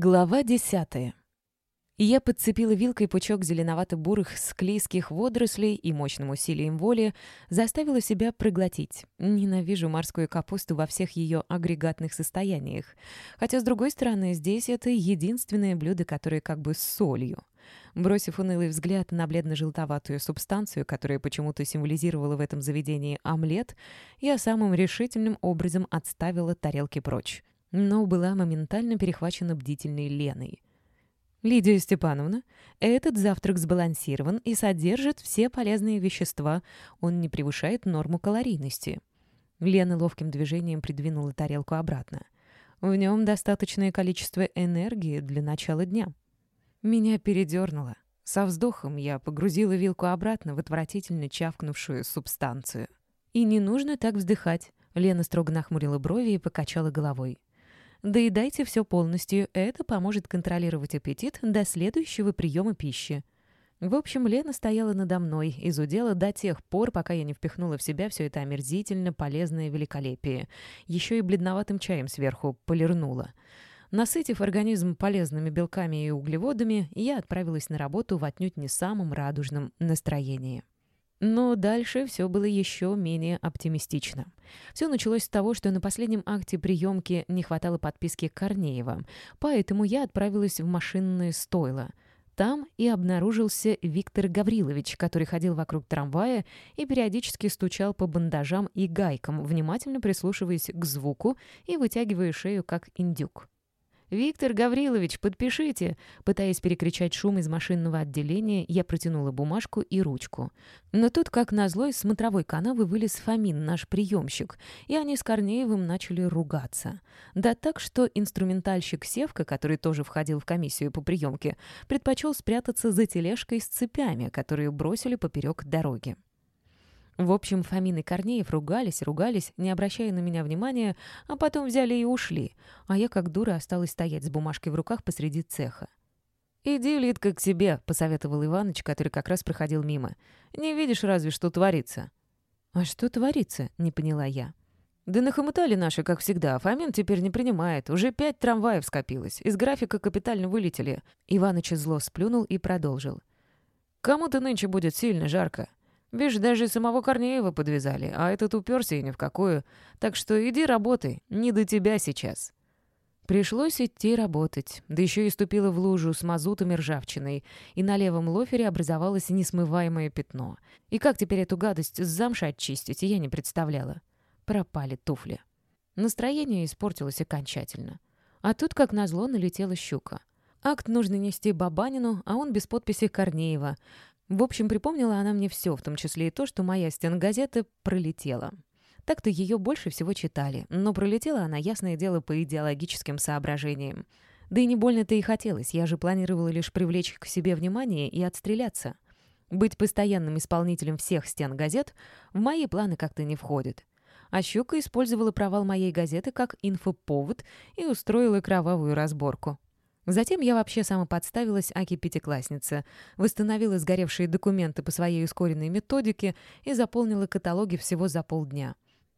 Глава десятая. Я подцепила вилкой пучок зеленовато-бурых склейских водорослей и мощным усилием воли заставила себя проглотить. Ненавижу морскую капусту во всех ее агрегатных состояниях. Хотя, с другой стороны, здесь это единственное блюдо, которое как бы с солью. Бросив унылый взгляд на бледно-желтоватую субстанцию, которая почему-то символизировала в этом заведении омлет, я самым решительным образом отставила тарелки прочь но была моментально перехвачена бдительной Леной. «Лидия Степановна, этот завтрак сбалансирован и содержит все полезные вещества. Он не превышает норму калорийности». Лена ловким движением придвинула тарелку обратно. «В нем достаточное количество энергии для начала дня». Меня передернуло. Со вздохом я погрузила вилку обратно в отвратительно чавкнувшую субстанцию. «И не нужно так вздыхать», — Лена строго нахмурила брови и покачала головой. Доедайте все полностью, это поможет контролировать аппетит до следующего приема пищи. В общем, Лена стояла надо мной, изудела до тех пор, пока я не впихнула в себя все это омерзительно полезное великолепие. Еще и бледноватым чаем сверху полирнула. Насытив организм полезными белками и углеводами, я отправилась на работу в отнюдь не самом радужном настроении. Но дальше все было еще менее оптимистично. Все началось с того, что на последнем акте приемки не хватало подписки Корнеева, поэтому я отправилась в машинное стойло. Там и обнаружился Виктор Гаврилович, который ходил вокруг трамвая и периодически стучал по бандажам и гайкам, внимательно прислушиваясь к звуку и вытягивая шею, как индюк. «Виктор Гаврилович, подпишите!» Пытаясь перекричать шум из машинного отделения, я протянула бумажку и ручку. Но тут, как назло, из смотровой канавы вылез Фомин, наш приемщик, и они с Корнеевым начали ругаться. Да так, что инструментальщик Севка, который тоже входил в комиссию по приемке, предпочел спрятаться за тележкой с цепями, которые бросили поперек дороги. В общем, Фомин и Корнеев ругались, ругались, не обращая на меня внимания, а потом взяли и ушли, а я как дура осталась стоять с бумажкой в руках посреди цеха. «Иди, Литка, к себе», — посоветовал Иваныч, который как раз проходил мимо. «Не видишь разве, что творится?» «А что творится?» — не поняла я. «Да нахомутали наши, как всегда. Фомин теперь не принимает. Уже пять трамваев скопилось. Из графика капитально вылетели». Иваныч зло сплюнул и продолжил. «Кому-то нынче будет сильно жарко. Видишь, даже самого Корнеева подвязали, а этот уперся и ни в какую. Так что иди работай, не до тебя сейчас». Пришлось идти работать, да еще и ступила в лужу с мазутом и ржавчиной, и на левом лофере образовалось несмываемое пятно. И как теперь эту гадость с замши очистить, я не представляла. Пропали туфли. Настроение испортилось окончательно. А тут, как назло, налетела щука. Акт нужно нести Бабанину, а он без подписи Корнеева. В общем, припомнила она мне все, в том числе и то, что моя стенгазета пролетела. Так-то ее больше всего читали, но пролетела она, ясное дело, по идеологическим соображениям. Да и не больно-то и хотелось, я же планировала лишь привлечь к себе внимание и отстреляться. Быть постоянным исполнителем всех стен газет в мои планы как-то не входит. А Щука использовала провал моей газеты как инфоповод и устроила кровавую разборку. Затем я вообще самоподставилась Аки-пятикласснице, восстановила сгоревшие документы по своей ускоренной методике и заполнила каталоги всего за полдня.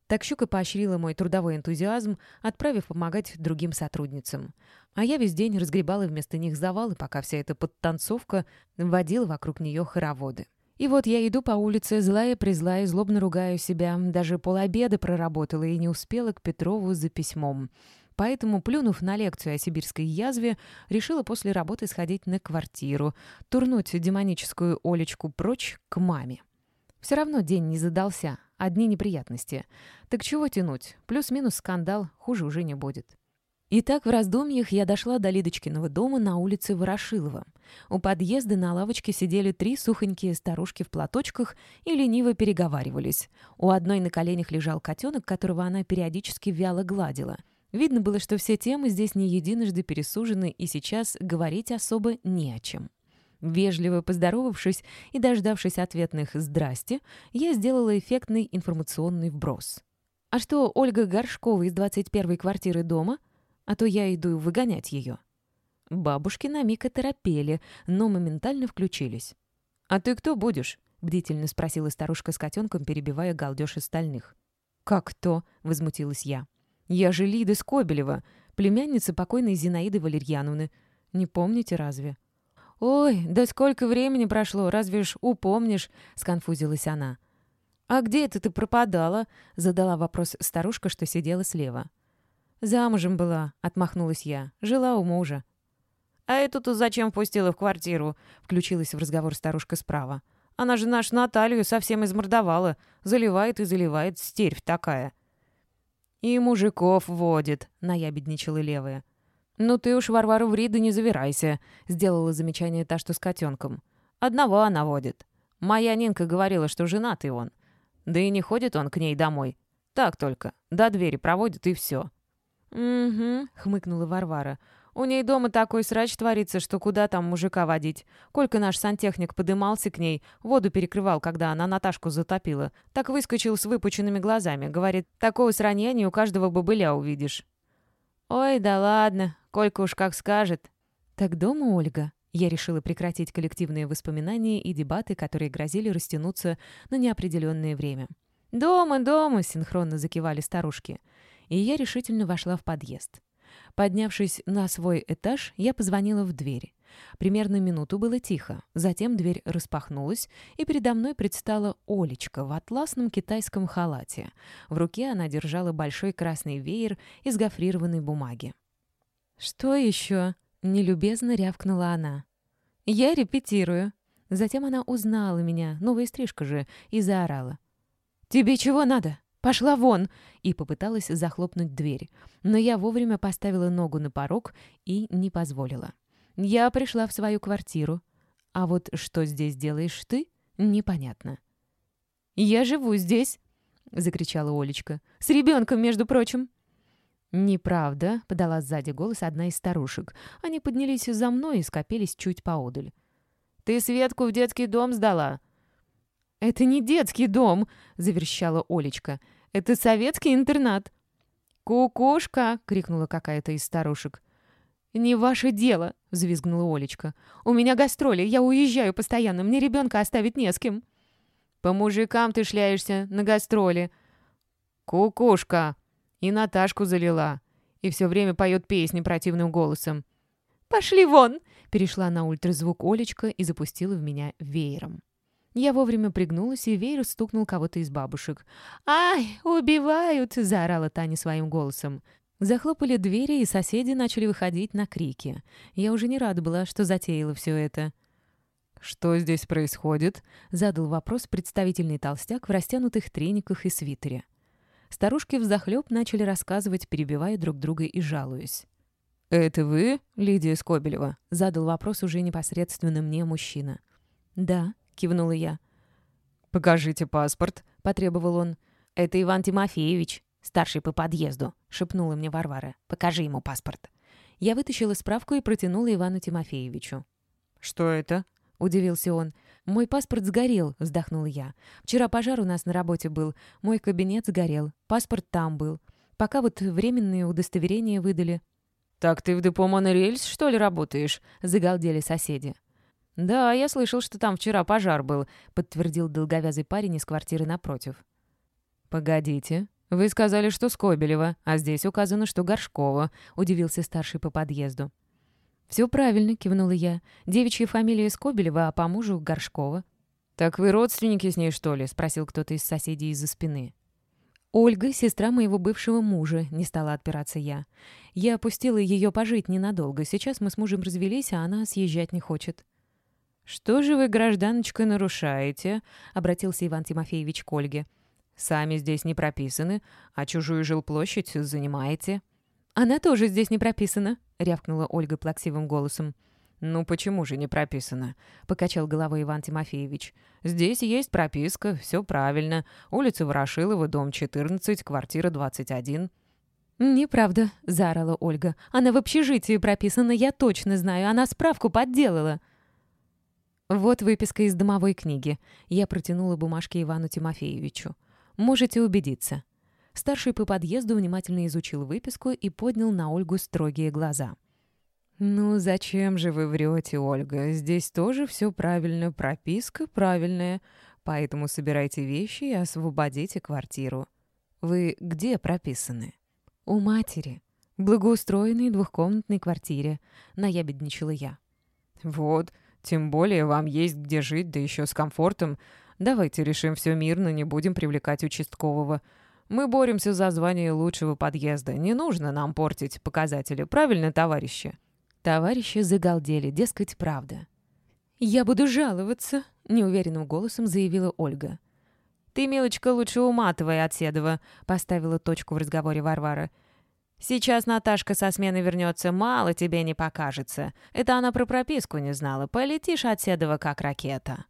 Так Щука поощрила мой трудовой энтузиазм, отправив помогать другим сотрудницам. А я весь день разгребала вместо них завалы, пока вся эта подтанцовка вводила вокруг нее хороводы. И вот я иду по улице, злая-призлая, злобно ругаю себя. Даже полобеда проработала и не успела к Петрову за письмом. Поэтому, плюнув на лекцию о сибирской язве, решила после работы сходить на квартиру, турнуть демоническую Олечку прочь к маме. Все равно день не задался, одни неприятности. Так чего тянуть? Плюс-минус скандал, хуже уже не будет. Итак, в раздумьях я дошла до Лидочкиного дома на улице Ворошилова. У подъезда на лавочке сидели три сухонькие старушки в платочках и лениво переговаривались. У одной на коленях лежал котенок, которого она периодически вяло гладила — Видно было, что все темы здесь не единожды пересужены, и сейчас говорить особо не о чем. Вежливо поздоровавшись и дождавшись ответных «здрасте», я сделала эффектный информационный вброс. «А что, Ольга Горшкова из 21-й квартиры дома? А то я иду выгонять ее». Бабушки на миг оторопели, но моментально включились. «А ты кто будешь?» — бдительно спросила старушка с котенком, перебивая галдеж остальных. «Как кто?» — возмутилась я. «Я же Лида Скобелева», — племянница покойной Зинаиды Валерьяновны. Не помните разве?» «Ой, да сколько времени прошло, разве ж упомнишь?» — сконфузилась она. «А где это ты пропадала?» — задала вопрос старушка, что сидела слева. «Замужем была», — отмахнулась я. «Жила у мужа». «А эту-то зачем пустила в квартиру?» — включилась в разговор старушка справа. «Она же нашу Наталью совсем измордовала. Заливает и заливает, стервь такая». «И мужиков водит», — наябедничала левая. «Ну ты уж, Варвару, в Риды не завирайся», — сделала замечание та, что с котенком. «Одного она водит. Моя Нинка говорила, что женатый он. Да и не ходит он к ней домой. Так только. До двери проводит, и все». «Угу», — хмыкнула Варвара. «У ней дома такой срач творится, что куда там мужика водить. Колька наш сантехник подымался к ней, воду перекрывал, когда она Наташку затопила. Так выскочил с выпученными глазами. Говорит, такого сранья не у каждого бобыля увидишь». «Ой, да ладно, Колька уж как скажет». «Так дома, Ольга?» Я решила прекратить коллективные воспоминания и дебаты, которые грозили растянуться на неопределенное время. «Дома, дома!» — синхронно закивали старушки. И я решительно вошла в подъезд. Поднявшись на свой этаж, я позвонила в дверь. Примерно минуту было тихо. Затем дверь распахнулась, и передо мной предстала Олечка в атласном китайском халате. В руке она держала большой красный веер из гофрированной бумаги. «Что еще?» — нелюбезно рявкнула она. «Я репетирую». Затем она узнала меня, новая стрижка же, и заорала. «Тебе чего надо? Пошла вон!» И попыталась захлопнуть дверь. Но я вовремя поставила ногу на порог и не позволила. Я пришла в свою квартиру. А вот что здесь делаешь ты, непонятно. «Я живу здесь!» — закричала Олечка. «С ребенком, между прочим!» «Неправда», — подала сзади голос одна из старушек. Они поднялись за мной и скопились чуть поодаль. «Ты Светку в детский дом сдала?» «Это не детский дом», — заверещала Олечка. «Это советский интернат». «Кукушка!» — крикнула какая-то из старушек. «Не ваше дело!» — взвизгнула Олечка. «У меня гастроли, я уезжаю постоянно, мне ребенка оставить не с кем». «По мужикам ты шляешься на гастроли». «Кукушка!» И Наташку залила. И все время поет песни противным голосом. «Пошли вон!» — перешла на ультразвук Олечка и запустила в меня веером. Я вовремя пригнулась, и веер стукнул кого-то из бабушек. «Ай, убивают!» — заорала Таня своим голосом. Захлопали двери, и соседи начали выходить на крики. Я уже не рада была, что затеяла все это. «Что здесь происходит?» — задал вопрос представительный толстяк в растянутых трениках и свитере. Старушки взахлеб начали рассказывать, перебивая друг друга и жалуясь. «Это вы, Лидия Скобелева?» — задал вопрос уже непосредственно мне мужчина. «Да», — кивнула я. «Покажите паспорт», — потребовал он. «Это Иван Тимофеевич, старший по подъезду», — шепнула мне Варвара. «Покажи ему паспорт». Я вытащила справку и протянула Ивану Тимофеевичу. «Что это?» — удивился он. «Мой паспорт сгорел», — вздохнула я. «Вчера пожар у нас на работе был. Мой кабинет сгорел. Паспорт там был. Пока вот временные удостоверения выдали». «Так ты в депо монорельс, что ли, работаешь?» — загалдели соседи. «Да, я слышал, что там вчера пожар был», — подтвердил долговязый парень из квартиры напротив. «Погодите. Вы сказали, что Скобелева, а здесь указано, что Горшкова», — удивился старший по подъезду. «Все правильно», — кивнула я. «Девичья фамилия Скобелева, а по мужу Горшкова». «Так вы родственники с ней, что ли?» — спросил кто-то из соседей из-за спины. «Ольга — сестра моего бывшего мужа», — не стала отпираться я. «Я опустила ее пожить ненадолго. Сейчас мы с мужем развелись, а она съезжать не хочет». «Что же вы, гражданочка, нарушаете?» — обратился Иван Тимофеевич к Ольге. «Сами здесь не прописаны, а чужую жилплощадь занимаете». «Она тоже здесь не прописана», — рявкнула Ольга плаксивым голосом. «Ну почему же не прописано?» — покачал головой Иван Тимофеевич. «Здесь есть прописка, все правильно. Улица Ворошилова, дом 14, квартира 21». «Неправда», — заорала Ольга. «Она в общежитии прописана, я точно знаю. Она справку подделала». «Вот выписка из домовой книги». Я протянула бумажки Ивану Тимофеевичу. «Можете убедиться». Старший по подъезду внимательно изучил выписку и поднял на Ольгу строгие глаза. «Ну зачем же вы врете, Ольга? Здесь тоже все правильно, прописка правильная. Поэтому собирайте вещи и освободите квартиру. Вы где прописаны?» «У матери». благоустроенной двухкомнатной квартире», — наябедничала я. «Вот, тем более вам есть где жить, да еще с комфортом. Давайте решим все мирно, не будем привлекать участкового. Мы боремся за звание лучшего подъезда. Не нужно нам портить показатели, правильно, товарищи?» Товарищи загалдели, дескать, правда. «Я буду жаловаться», — неуверенным голосом заявила Ольга. «Ты, милочка, лучше уматывай от Седова», — поставила точку в разговоре Варвара. «Сейчас Наташка со смены вернется, мало тебе не покажется. Это она про прописку не знала. Полетишь от Седова, как ракета».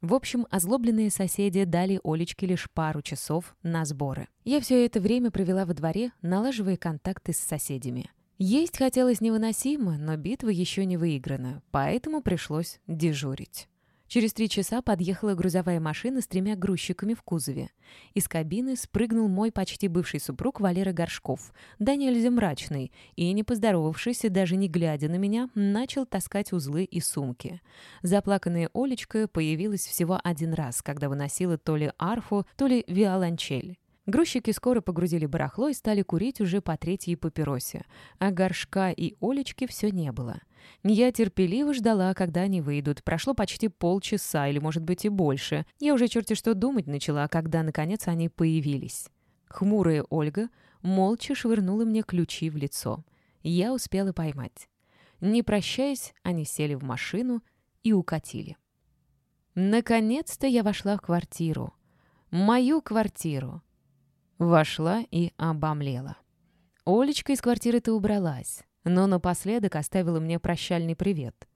В общем, озлобленные соседи дали Олечке лишь пару часов на сборы. Я все это время провела во дворе, налаживая контакты с соседями. Есть хотелось невыносимо, но битва еще не выиграна, поэтому пришлось дежурить. Через три часа подъехала грузовая машина с тремя грузчиками в кузове. Из кабины спрыгнул мой почти бывший супруг Валера Горшков, да нельзя мрачный, и, не поздоровавшись даже не глядя на меня, начал таскать узлы и сумки. Заплаканная Олечка появилась всего один раз, когда выносила то ли арфу, то ли виолончель. Грузчики скоро погрузили барахло и стали курить уже по третьей папиросе, а горшка и Олечки все не было. Я терпеливо ждала, когда они выйдут. Прошло почти полчаса, или, может быть, и больше. Я уже черти что думать начала, когда, наконец, они появились. Хмурая Ольга молча швырнула мне ключи в лицо. Я успела поймать. Не прощаясь, они сели в машину и укатили. Наконец-то я вошла в квартиру. Мою квартиру. Вошла и обомлела. Олечка из квартиры-то убралась, но напоследок оставила мне прощальный привет.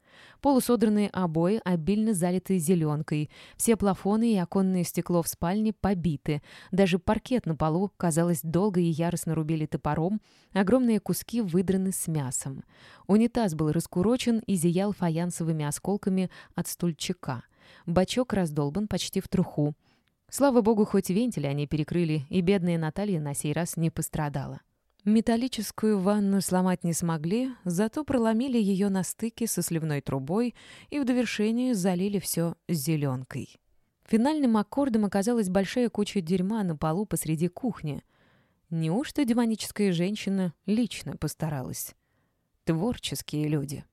Полусодранные обои, обильно залитые зеленкой, все плафоны и оконное стекло в спальне побиты, даже паркет на полу, казалось, долго и яростно рубили топором, огромные куски выдраны с мясом. Унитаз был раскурочен и зиял фаянсовыми осколками от стульчика. Бачок раздолбан почти в труху. Слава богу, хоть вентили они перекрыли, и бедная Наталья на сей раз не пострадала. Металлическую ванну сломать не смогли, зато проломили ее на стыке со сливной трубой и в довершение залили все зеленкой. Финальным аккордом оказалась большая куча дерьма на полу посреди кухни. Неужто демоническая женщина лично постаралась? Творческие люди.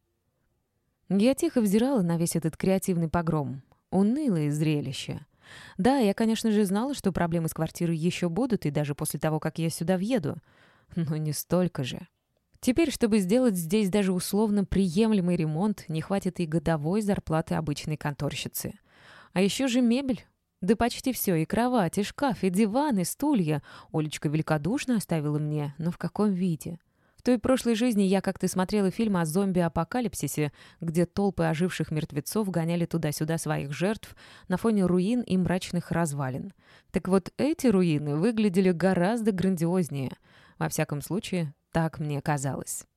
Я тихо взирала на весь этот креативный погром. Унылое зрелище. Да, я, конечно же, знала, что проблемы с квартирой еще будут, и даже после того, как я сюда въеду. Но не столько же. Теперь, чтобы сделать здесь даже условно приемлемый ремонт, не хватит и годовой зарплаты обычной конторщицы. А еще же мебель. Да почти все, и кровать, и шкаф, и диван, и стулья. Олечка великодушно оставила мне, но в каком виде? В той прошлой жизни я как-то смотрела фильм о зомби-апокалипсисе, где толпы оживших мертвецов гоняли туда-сюда своих жертв на фоне руин и мрачных развалин. Так вот, эти руины выглядели гораздо грандиознее. Во всяком случае, так мне казалось.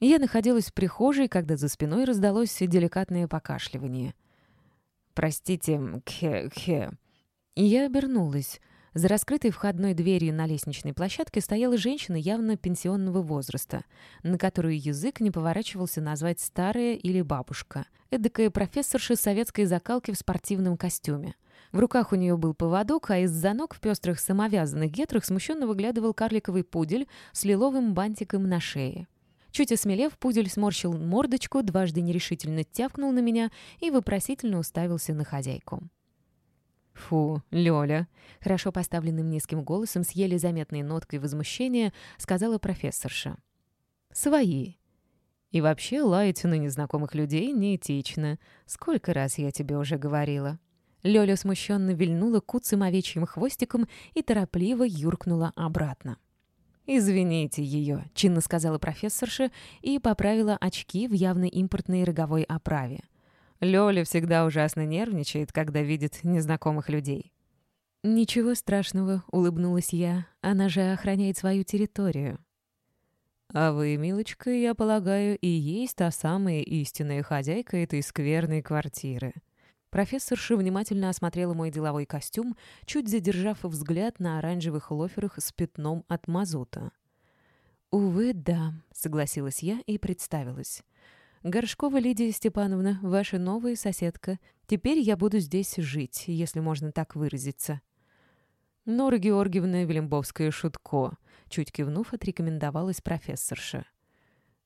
Я находилась в прихожей, когда за спиной раздалось деликатное покашливание. «Простите, кхе-кхе». Я обернулась. За раскрытой входной дверью на лестничной площадке стояла женщина явно пенсионного возраста, на которую язык не поворачивался назвать старая или бабушка. Эдакая профессорша советской закалки в спортивном костюме. В руках у нее был поводок, а из-за ног в пестрых самовязанных гетрах смущенно выглядывал карликовый пудель с лиловым бантиком на шее. Чуть осмелев, пудель сморщил мордочку, дважды нерешительно тявкнул на меня и вопросительно уставился на хозяйку. «Фу, Лёля!» — хорошо поставленным низким голосом с еле заметной ноткой возмущения сказала профессорша. «Свои. И вообще лаять на незнакомых людей неэтично. Сколько раз я тебе уже говорила?» Лёля смущенно вильнула куцым овечьим хвостиком и торопливо юркнула обратно. «Извините ее», — чинно сказала профессорша и поправила очки в явно импортной роговой оправе. Лёля всегда ужасно нервничает, когда видит незнакомых людей. «Ничего страшного», — улыбнулась я. «Она же охраняет свою территорию». «А вы, милочка, я полагаю, и есть та самая истинная хозяйка этой скверной квартиры». Профессорша внимательно осмотрела мой деловой костюм, чуть задержав взгляд на оранжевых лоферах с пятном от мазута. «Увы, да», — согласилась я и представилась. Горшкова Лидия Степановна, ваша новая соседка. Теперь я буду здесь жить, если можно так выразиться». Нора Георгиевна Велимбовская-Шутко, чуть кивнув, отрекомендовалась профессорша.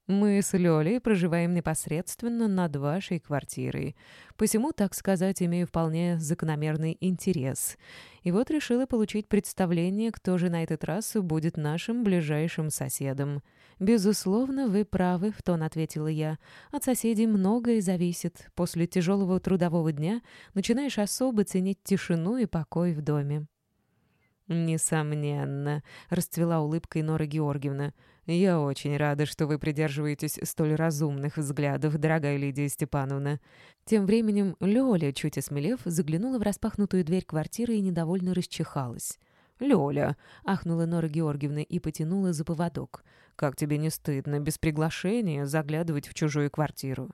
Мы с Лёлей проживаем непосредственно над вашей квартирой. Посему, так сказать, имею вполне закономерный интерес. И вот решила получить представление, кто же на этот раз будет нашим ближайшим соседом. «Безусловно, вы правы», — в тон ответила я. «От соседей многое зависит. После тяжелого трудового дня начинаешь особо ценить тишину и покой в доме». «Несомненно», — расцвела улыбкой Нора Георгиевна. «Я очень рада, что вы придерживаетесь столь разумных взглядов, дорогая Лидия Степановна». Тем временем Лёля, чуть осмелев, заглянула в распахнутую дверь квартиры и недовольно расчихалась. «Лёля!» — ахнула Нора Георгиевна и потянула за поводок. «Как тебе не стыдно без приглашения заглядывать в чужую квартиру?»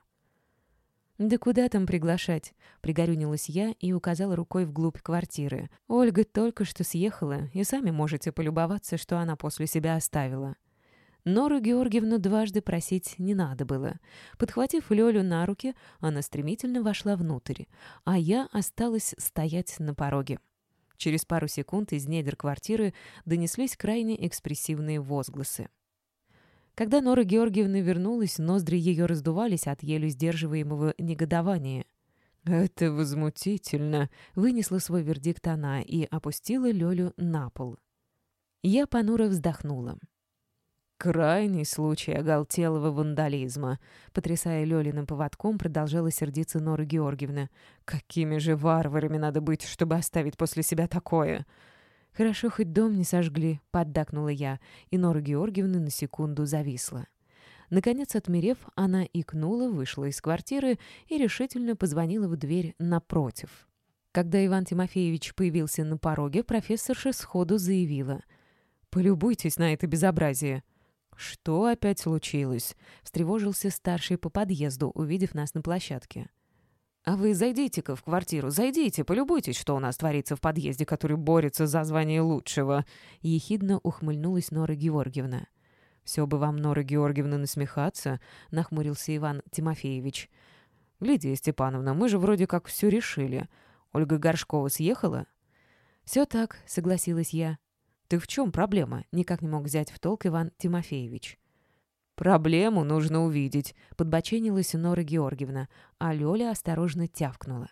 «Да куда там приглашать?» — пригорюнилась я и указала рукой вглубь квартиры. «Ольга только что съехала, и сами можете полюбоваться, что она после себя оставила». Нору Георгиевну дважды просить не надо было. Подхватив Лёлю на руки, она стремительно вошла внутрь, а я осталась стоять на пороге. Через пару секунд из недр квартиры донеслись крайне экспрессивные возгласы. Когда Нора Георгиевна вернулась, ноздри ее раздувались от еле сдерживаемого негодования. «Это возмутительно», — вынесла свой вердикт она и опустила Лёлю на пол. Я понуро вздохнула. Крайний случай оголтелого вандализма. Потрясая Лёлиным поводком, продолжала сердиться Нора Георгиевна. Какими же варварами надо быть, чтобы оставить после себя такое? Хорошо, хоть дом не сожгли, поддакнула я, и Нора Георгиевна на секунду зависла. Наконец, отмерев, она икнула, вышла из квартиры и решительно позвонила в дверь напротив. Когда Иван Тимофеевич появился на пороге, профессорша сходу заявила. «Полюбуйтесь на это безобразие!» «Что опять случилось?» — встревожился старший по подъезду, увидев нас на площадке. «А вы зайдите-ка в квартиру, зайдите, полюбуйтесь, что у нас творится в подъезде, который борется за звание лучшего!» — ехидно ухмыльнулась Нора Георгиевна. «Все бы вам, Нора Георгиевна, насмехаться», — нахмурился Иван Тимофеевич. «Лидия Степановна, мы же вроде как все решили. Ольга Горшкова съехала?» «Все так», — согласилась я. «Ты в чем проблема?» — никак не мог взять в толк Иван Тимофеевич. «Проблему нужно увидеть», — подбоченилась Нора Георгиевна, а Лёля осторожно тявкнула.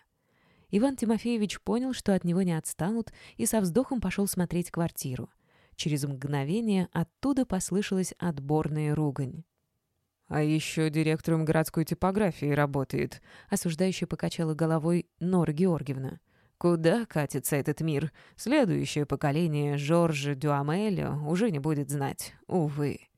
Иван Тимофеевич понял, что от него не отстанут, и со вздохом пошел смотреть квартиру. Через мгновение оттуда послышалась отборная ругань. «А еще директором городской типографии работает», — осуждающе покачала головой Нора Георгиевна. Куда катится этот мир? Следующее поколение Жоржа Дюамеля уже не будет знать, увы.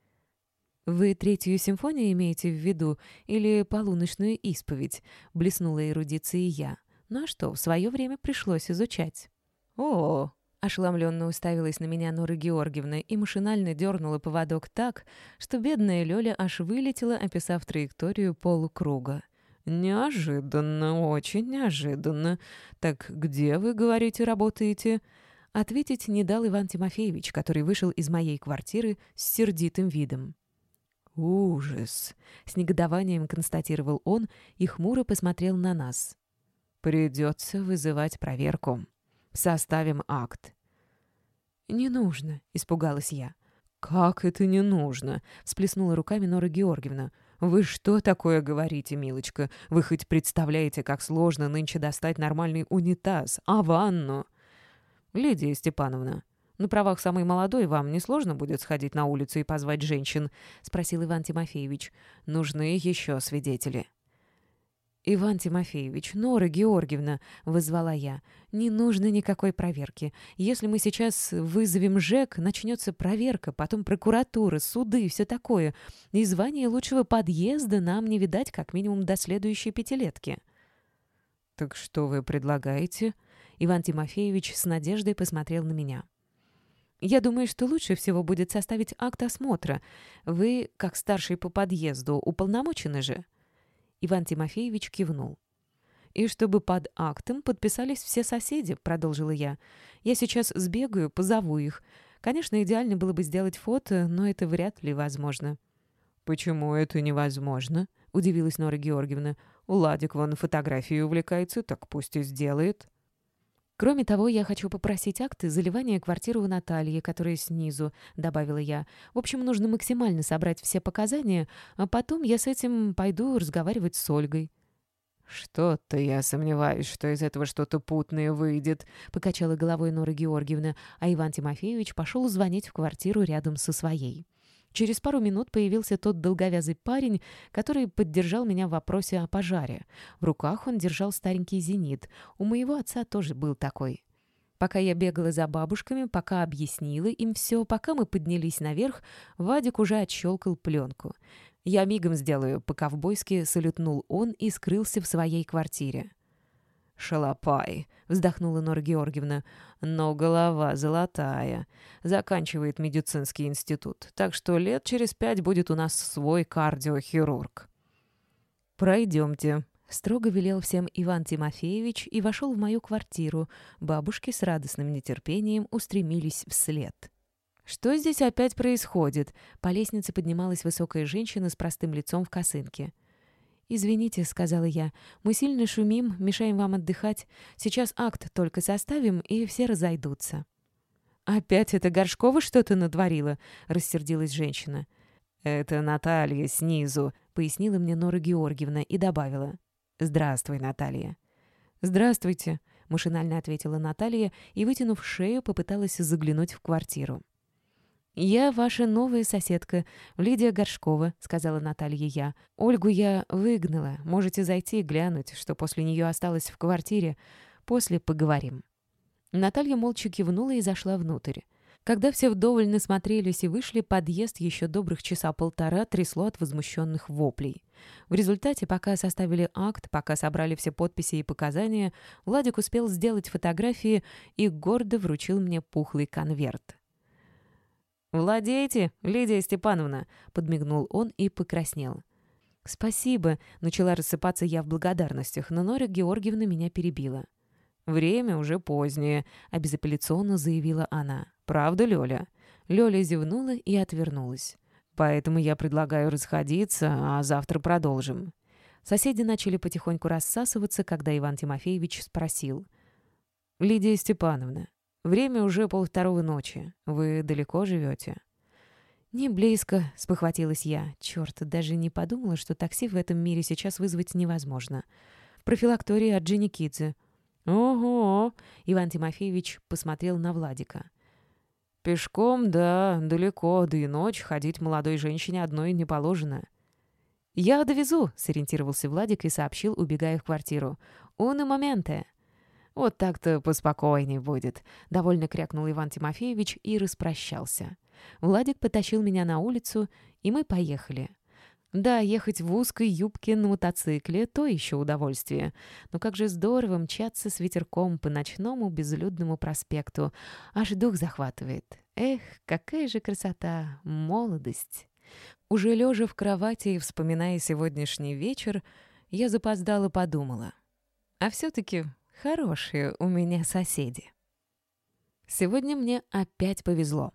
«Вы третью симфонию имеете в виду или полуночную исповедь?» — блеснула эрудицией я. «Ну а что, в свое время пришлось изучать». «О!» — ошеломленно уставилась на меня Нора Георгиевна и машинально дернула поводок так, что бедная Лёля аж вылетела, описав траекторию полукруга. «Неожиданно, очень неожиданно. Так где, вы, говорите, работаете?» Ответить не дал Иван Тимофеевич, который вышел из моей квартиры с сердитым видом. «Ужас!» — с негодованием констатировал он и хмуро посмотрел на нас. «Придется вызывать проверку. Составим акт». «Не нужно», — испугалась я. «Как это не нужно?» — всплеснула руками Нора Георгиевна. «Вы что такое говорите, милочка? Вы хоть представляете, как сложно нынче достать нормальный унитаз, а ванну?» «Лидия Степановна, на правах самой молодой вам не сложно будет сходить на улицу и позвать женщин?» — спросил Иван Тимофеевич. «Нужны еще свидетели». «Иван Тимофеевич, Нора Георгиевна», — вызвала я, — «не нужно никакой проверки. Если мы сейчас вызовем ЖЭК, начнется проверка, потом прокуратура, суды, все такое. И звание лучшего подъезда нам не видать как минимум до следующей пятилетки». «Так что вы предлагаете?» Иван Тимофеевич с надеждой посмотрел на меня. «Я думаю, что лучше всего будет составить акт осмотра. Вы, как старший по подъезду, уполномочены же?» Иван Тимофеевич кивнул. «И чтобы под актом подписались все соседи», — продолжила я. «Я сейчас сбегаю, позову их. Конечно, идеально было бы сделать фото, но это вряд ли возможно». «Почему это невозможно?» — удивилась Нора Георгиевна. «Ладик вон фотографией увлекается, так пусть и сделает». «Кроме того, я хочу попросить акты заливания квартиры у Натальи, которая снизу», — добавила я. «В общем, нужно максимально собрать все показания, а потом я с этим пойду разговаривать с Ольгой». «Что-то я сомневаюсь, что из этого что-то путное выйдет», — покачала головой Нора Георгиевна, а Иван Тимофеевич пошел звонить в квартиру рядом со своей. Через пару минут появился тот долговязый парень, который поддержал меня в вопросе о пожаре. В руках он держал старенький зенит. У моего отца тоже был такой. Пока я бегала за бабушками, пока объяснила им все, пока мы поднялись наверх, Вадик уже отщелкал пленку. «Я мигом сделаю», — по-ковбойски салютнул он и скрылся в своей квартире. «Шалопай», — вздохнула Нора Георгиевна, — «но голова золотая. Заканчивает медицинский институт, так что лет через пять будет у нас свой кардиохирург». «Пройдемте», — строго велел всем Иван Тимофеевич и вошел в мою квартиру. Бабушки с радостным нетерпением устремились вслед. «Что здесь опять происходит?» По лестнице поднималась высокая женщина с простым лицом в косынке. «Извините», — сказала я, — «мы сильно шумим, мешаем вам отдыхать. Сейчас акт только составим, и все разойдутся». «Опять это Горшкова что-то натворила?» — рассердилась женщина. «Это Наталья снизу», — пояснила мне Нора Георгиевна и добавила. «Здравствуй, Наталья». «Здравствуйте», — машинально ответила Наталья и, вытянув шею, попыталась заглянуть в квартиру. «Я ваша новая соседка, Лидия Горшкова», — сказала Наталья я. «Ольгу я выгнала. Можете зайти и глянуть, что после нее осталось в квартире. После поговорим». Наталья молча кивнула и зашла внутрь. Когда все вдоволь насмотрелись и вышли, подъезд еще добрых часа полтора трясло от возмущенных воплей. В результате, пока составили акт, пока собрали все подписи и показания, Владик успел сделать фотографии и гордо вручил мне пухлый конверт. «Владеете, Лидия Степановна?» — подмигнул он и покраснел. «Спасибо», — начала рассыпаться я в благодарностях, но Нора Георгиевна меня перебила. «Время уже позднее», — обезапелляционно заявила она. «Правда, Лёля?» Лёля зевнула и отвернулась. «Поэтому я предлагаю расходиться, а завтра продолжим». Соседи начали потихоньку рассасываться, когда Иван Тимофеевич спросил. «Лидия Степановна, Время уже полвторого ночи. Вы далеко живете?» «Не близко», — спохватилась я. Черт, даже не подумала, что такси в этом мире сейчас вызвать невозможно. В профилактории от Джинни Кидзе. «Ого!» — Иван Тимофеевич посмотрел на Владика. «Пешком, да, далеко, да и ночь ходить молодой женщине одной не положено». «Я довезу», — сориентировался Владик и сообщил, убегая в квартиру. «Уна моменте». «Вот так-то поспокойней будет», — довольно крякнул Иван Тимофеевич и распрощался. Владик потащил меня на улицу, и мы поехали. Да, ехать в узкой юбке на мотоцикле — то еще удовольствие. Но как же здорово мчаться с ветерком по ночному безлюдному проспекту. Аж дух захватывает. Эх, какая же красота, молодость. Уже лежа в кровати и вспоминая сегодняшний вечер, я запоздала подумала. А все-таки Хорошие у меня соседи. Сегодня мне опять повезло.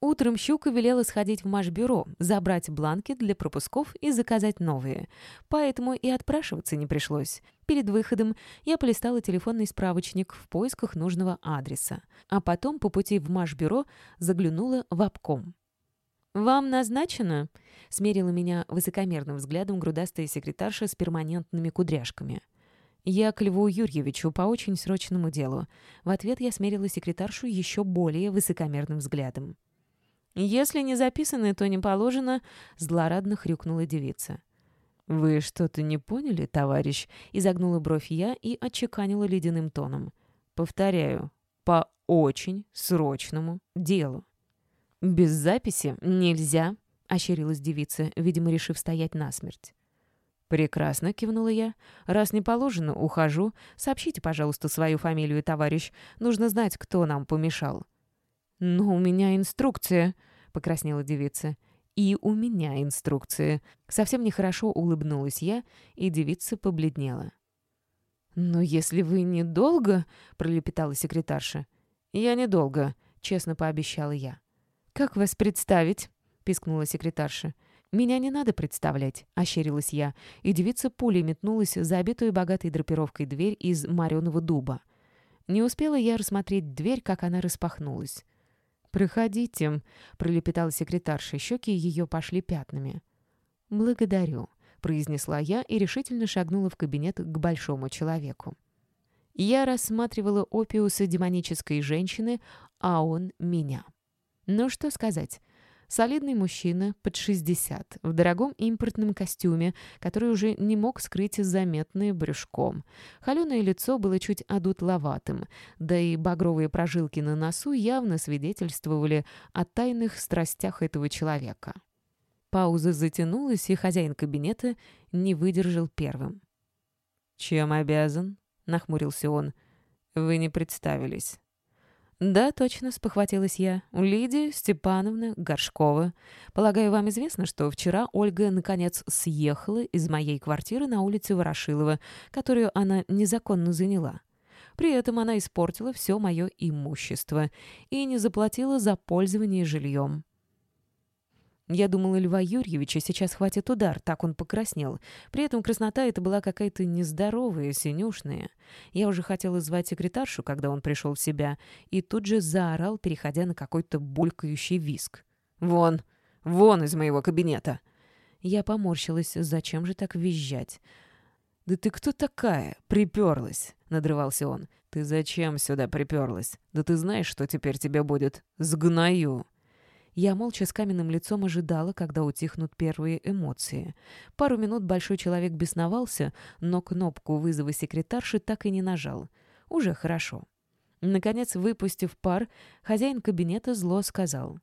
Утром Щука велела сходить в Машбюро, забрать бланки для пропусков и заказать новые. Поэтому и отпрашиваться не пришлось. Перед выходом я полистала телефонный справочник в поисках нужного адреса. А потом по пути в Машбюро заглянула в обком. «Вам назначено?» — смерила меня высокомерным взглядом грудастая секретарша с перманентными кудряшками. «Я к Льву Юрьевичу по очень срочному делу». В ответ я смерила секретаршу еще более высокомерным взглядом. «Если не записано, то не положено», — злорадно хрюкнула девица. «Вы что-то не поняли, товарищ?» — изогнула бровь я и отчеканила ледяным тоном. «Повторяю, по очень срочному делу». «Без записи нельзя», — ощерилась девица, видимо, решив стоять насмерть. «Прекрасно», — кивнула я. «Раз не положено, ухожу. Сообщите, пожалуйста, свою фамилию, товарищ. Нужно знать, кто нам помешал». «Но у меня инструкция», — покраснела девица. «И у меня инструкция». Совсем нехорошо улыбнулась я, и девица побледнела. «Но если вы недолго...» — пролепетала секретарша. «Я недолго», — честно пообещала я. «Как вас представить?» — пискнула секретарша. «Меня не надо представлять», — ощерилась я, и девица пулей метнулась за обитую богатой драпировкой дверь из мореного дуба. Не успела я рассмотреть дверь, как она распахнулась. «Проходите», — пролепетала секретарша, щеки ее пошли пятнами. «Благодарю», — произнесла я и решительно шагнула в кабинет к большому человеку. Я рассматривала опиусы демонической женщины, а он — меня. Ну что сказать, Солидный мужчина, под 60, в дорогом импортном костюме, который уже не мог скрыть заметное брюшком. Холеное лицо было чуть одутловатым, да и багровые прожилки на носу явно свидетельствовали о тайных страстях этого человека. Пауза затянулась, и хозяин кабинета не выдержал первым. «Чем обязан?» — нахмурился он. «Вы не представились». «Да, точно», — спохватилась я. «Лидия Степановна Горшкова. Полагаю, вам известно, что вчера Ольга, наконец, съехала из моей квартиры на улице Ворошилова, которую она незаконно заняла. При этом она испортила все мое имущество и не заплатила за пользование жильем. Я думала, Льва Юрьевича сейчас хватит удар, так он покраснел. При этом краснота это была какая-то нездоровая, синюшная. Я уже хотела звать секретаршу, когда он пришел в себя, и тут же заорал, переходя на какой-то булькающий виск. «Вон! Вон из моего кабинета!» Я поморщилась, зачем же так визжать? «Да ты кто такая? Приперлась!» — надрывался он. «Ты зачем сюда приперлась? Да ты знаешь, что теперь тебе будет? Сгною!» Я молча с каменным лицом ожидала, когда утихнут первые эмоции. Пару минут большой человек бесновался, но кнопку вызова секретарши так и не нажал. Уже хорошо. Наконец, выпустив пар, хозяин кабинета зло сказал.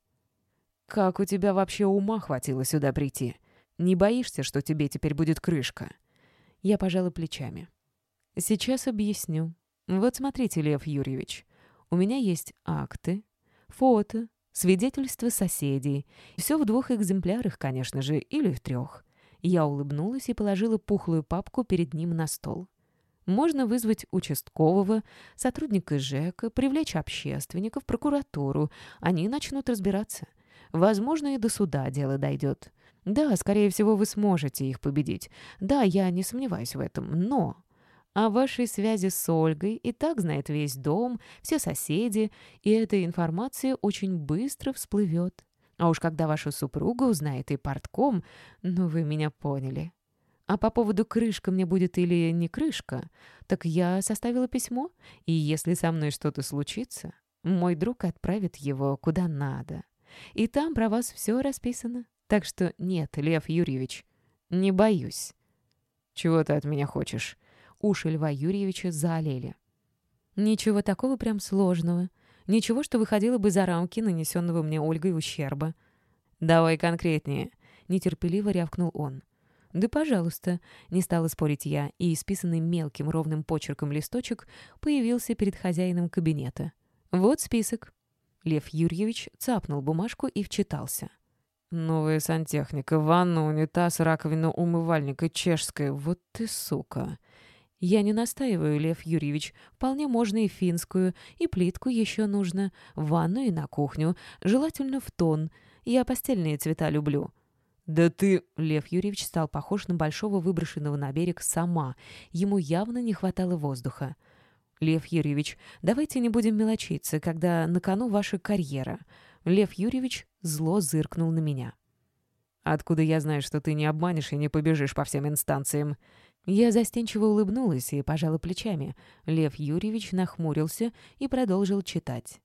«Как у тебя вообще ума хватило сюда прийти? Не боишься, что тебе теперь будет крышка?» Я пожала плечами. «Сейчас объясню. Вот смотрите, Лев Юрьевич, у меня есть акты, фото, свидетельства соседей. Все в двух экземплярах, конечно же, или в трех. Я улыбнулась и положила пухлую папку перед ним на стол. Можно вызвать участкового, сотрудника ЖЭКа, привлечь общественников, прокуратуру. Они начнут разбираться. Возможно, и до суда дело дойдет. Да, скорее всего, вы сможете их победить. Да, я не сомневаюсь в этом, но... О вашей связи с Ольгой и так знает весь дом, все соседи, и эта информация очень быстро всплывет. А уж когда ваша супруга узнает и портком, ну вы меня поняли. А по поводу крышка мне будет или не крышка, так я составила письмо, и если со мной что-то случится, мой друг отправит его куда надо. И там про вас все расписано. Так что нет, Лев Юрьевич, не боюсь. Чего ты от меня хочешь? Уши Льва Юрьевича заолели. Ничего такого прям сложного. Ничего, что выходило бы за рамки нанесенного мне Ольгой ущерба. «Давай конкретнее», — нетерпеливо рявкнул он. «Да, пожалуйста», — не стала спорить я, и исписанный мелким ровным почерком листочек появился перед хозяином кабинета. «Вот список». Лев Юрьевич цапнул бумажку и вчитался. «Новая сантехника, ванна, унитаз, раковина, умывальника, чешская. Вот ты сука!» «Я не настаиваю, Лев Юрьевич. Вполне можно и финскую, и плитку еще нужно, ванну и на кухню, желательно в тон. Я постельные цвета люблю». «Да ты...» — Лев Юрьевич стал похож на большого выброшенного на берег сама. Ему явно не хватало воздуха. «Лев Юрьевич, давайте не будем мелочиться, когда на кону ваша карьера». Лев Юрьевич зло зыркнул на меня. «Откуда я знаю, что ты не обманешь и не побежишь по всем инстанциям?» Я застенчиво улыбнулась и пожала плечами. Лев Юрьевич нахмурился и продолжил читать.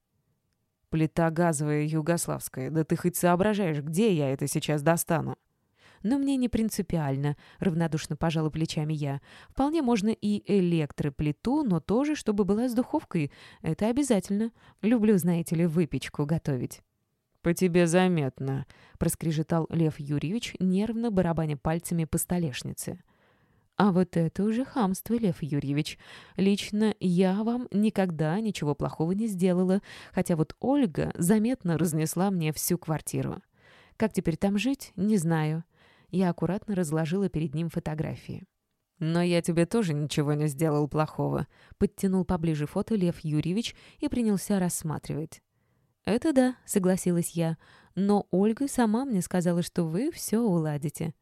«Плита газовая югославская. Да ты хоть соображаешь, где я это сейчас достану?» «Но мне не принципиально», — равнодушно пожала плечами я. «Вполне можно и электроплиту, но тоже, чтобы была с духовкой. Это обязательно. Люблю, знаете ли, выпечку готовить». «По тебе заметно», — проскрежетал Лев Юрьевич, нервно барабаня пальцами по столешнице. А вот это уже хамство, Лев Юрьевич. Лично я вам никогда ничего плохого не сделала, хотя вот Ольга заметно разнесла мне всю квартиру. Как теперь там жить, не знаю. Я аккуратно разложила перед ним фотографии. «Но я тебе тоже ничего не сделал плохого», — подтянул поближе фото Лев Юрьевич и принялся рассматривать. «Это да», — согласилась я, «но Ольга сама мне сказала, что вы все уладите».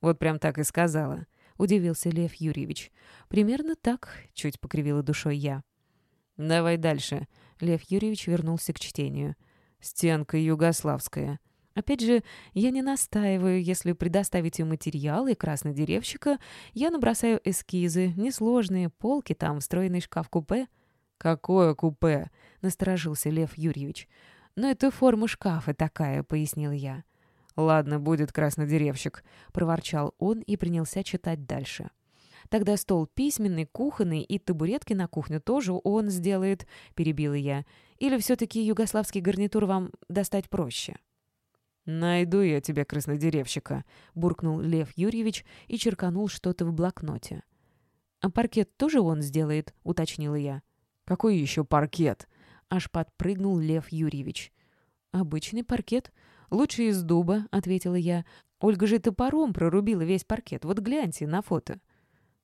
«Вот прям так и сказала. — удивился Лев Юрьевич. «Примерно так», — чуть покривила душой я. «Давай дальше». Лев Юрьевич вернулся к чтению. «Стенка югославская». Опять же, я не настаиваю, если предоставите материалы краснодеревщика, я набросаю эскизы, несложные, полки там, встроенный шкаф-купе. «Какое купе?» — насторожился Лев Юрьевич. «Но это форма шкафа такая», — пояснил я. «Ладно, будет краснодеревщик», — проворчал он и принялся читать дальше. «Тогда стол письменный, кухонный и табуретки на кухню тоже он сделает», — перебила я. «Или все-таки югославский гарнитур вам достать проще?» «Найду я тебе краснодеревщика», — буркнул Лев Юрьевич и черканул что-то в блокноте. «А паркет тоже он сделает?» — уточнила я. «Какой еще паркет?» — аж подпрыгнул Лев Юрьевич. «Обычный паркет. Лучше из дуба», — ответила я. «Ольга же топором прорубила весь паркет. Вот гляньте на фото».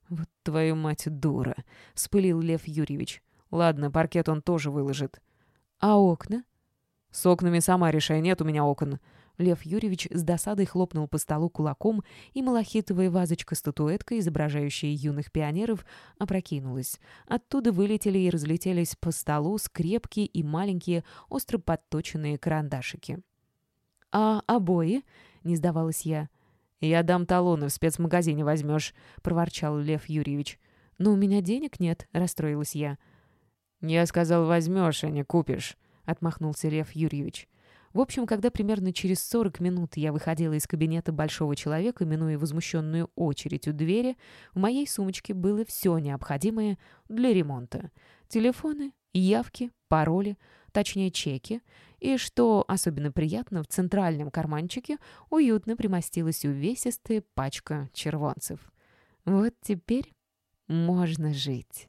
«Вот твою мать дура!» — вспылил Лев Юрьевич. «Ладно, паркет он тоже выложит». «А окна?» «С окнами сама решай, нет у меня окон. Лев Юрьевич с досадой хлопнул по столу кулаком, и малахитовая вазочка-статуэтка, изображающая юных пионеров, опрокинулась. Оттуда вылетели и разлетелись по столу скрепки и маленькие, остро подточенные карандашики. «А обои?» — не сдавалась я. «Я дам талоны, в спецмагазине возьмешь», — проворчал Лев Юрьевич. «Но у меня денег нет», — расстроилась я. «Я сказал, возьмешь, а не купишь», — отмахнулся Лев Юрьевич. В общем, когда примерно через 40 минут я выходила из кабинета большого человека, минуя возмущенную очередь у двери, в моей сумочке было все необходимое для ремонта. Телефоны, явки, пароли, точнее чеки, и, что особенно приятно, в центральном карманчике уютно примостилась увесистая пачка червонцев. Вот теперь можно жить.